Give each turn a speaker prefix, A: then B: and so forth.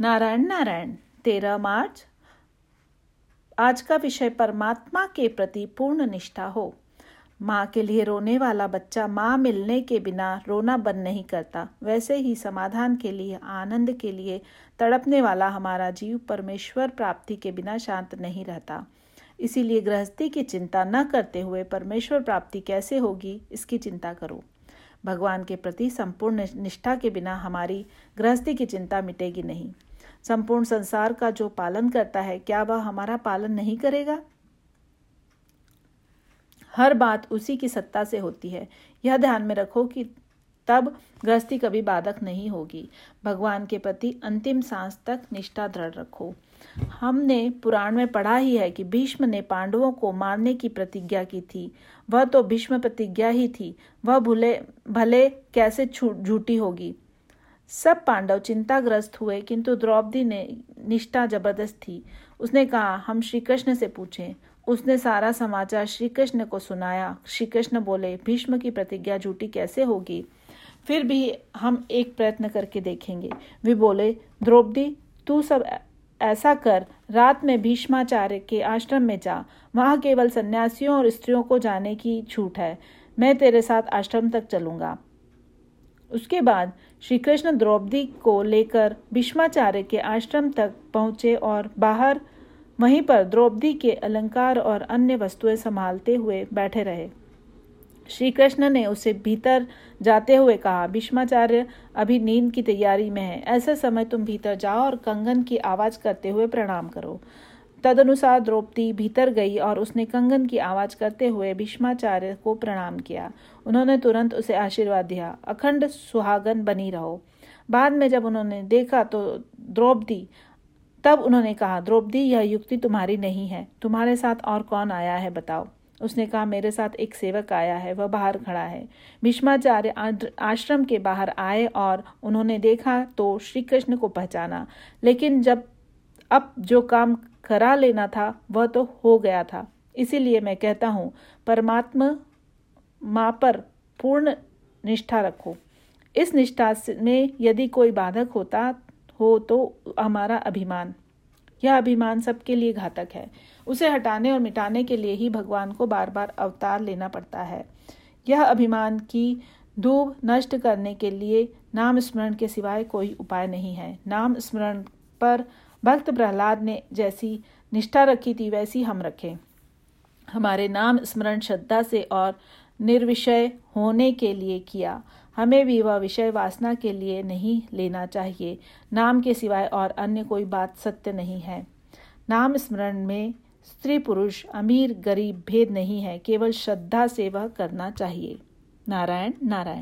A: नारायण नारायण, तेरह मार्च। आज का विषय परमात्मा के प्रति पूर्ण निष्ठा हो। माँ के लिए रोने वाला बच्चा माँ मिलने के बिना रोना बंद नहीं करता। वैसे ही समाधान के लिए, आनंद के लिए तड़पने वाला हमारा जीव परमेश्वर प्राप्ति के बिना शांत नहीं रहता। इसीलिए गृहस्थी की चिंता न करते हुए परमेश्वर प्राप्ति कैसे होगी, इसकी चिंता करो। भगवान के प्रति संपूर्ण निष्ठा के बिना हमारी गृहस्थी की चिंता मिटेगी नहीं। संपूर्ण संसार का जो पालन करता है, क्या वह हमारा पालन नहीं करेगा? हर बात उसी की सत्ता से होती है। यह ध्यान में रखो कि तब गृहस्थी कभी बाधक नहीं होगी। भगवान के प्रति अंतिम सांस तक निष्ठा दृढ़ रखो। हमने पुराण में पढ़ा ही है कि भीष्म ने पांडवों को मारने की प्रतिज्ञा की थी। वह तो भीष्म प्रतिज्ञा ही थी। वह भूले, भले कैसे झूठी होगी। सब पांडव चिंताग्रस्त हुए, किंतु द्रौपदी ने निष्ठा ज़बरदस्त थी। उसने कहा, हम श्री कृष्ण से पूछें। उसने सारा समाचार श्री कृष्ण को सुनाया। श्री कृष्ण बोले, भीष्म की प्रतिज्ञा झूठी कैसे होगी? फिर भी हम एक प्रयत्न करके देखेंगे। वे बोले, द्रौपदी, तू सब ऐसा कर। रात में भीष्माचार्य के आश्रम में जा। वहाँ केवल सन्यासियों और स्त्रियों को जाने की छूट है। मैं तेरे साथ आश्रम तक चलूँगा। उसके बाद श्री कृष्ण द्रौपदी को लेकर भीष्माचार्य के आश्रम तक पहुँचे और बाहर वहीं पर द्रौपदी के अलंकार और अन्य वस्तुएँ संभालते हुए बैठे रहे। श्री कृष्ण ने उसे भीतर जाते हुए कहा, भीष्माचार्य, अभी नींद की तैयारी में है। ऐसे समय तुम भीतर जाओ और कंगन की आवाज़ करते हुए प्रणाम करो। तदनुसार द्रौपदी भीतर गई और उसने कंगन की आवाज़ करते हुए भीष्माचार्य को प्रणाम किया। उन्होंने तुरंत उसे आशीर्वाद दिया। अखंड सुहागन बनी रहो। बाद में जब उन्होंने देखा तो द्रौपदी, तब उन्होंने कहा, द्रौपदी, यह युक्ति तुम्हारी नहीं है। तुम्हारे साथ और कौन आया है बताओ? उसने कहा, मेरे साथ एक सेवक आया है, वह बाहर खड़ा है। भीष्माचार्य आश्रम के बाहर आए और उन्होंने देखा तो श्री कृष्ण को पहचाना। लेकिन जब अब जो काम करा लेना था, वह तो हो गया था। इसीलिए मैं कहता हूँ, परमात्मा माँ पर पूर्ण निष्ठा रखो। इस निष्ठा में यदि कोई बाधक होता, हो तो हमारा अभिमान। यह अभिमान सबके लिए घातक है। उसे हटाने और मिटाने के लिए ही भगवान को बार बार अवतार लेना पड़ता है। यह अभिमान की धूप नष्ट करने के लिए नाम स्मरण के सिवाय कोई उपाय नहीं है। नाम स्मरण पर भक्त प्रहलाद ने जैसी निष्ठा रखी थी, वैसी हम रखें। हमारे नाम स्मरण श्रद्धा से और निर्विषय होने के लिए किया। हमें भी वह विषय वासना के लिए नहीं लेना चाहिए। नाम के सिवाय और अन्य कोई बात सत्य नहीं है। नाम स्मरण में स्त्री पुरुष, अमीर, गरीब भेद नहीं है। केवल श्रद्धा से वह करना चाहिए। नारायण नारायण।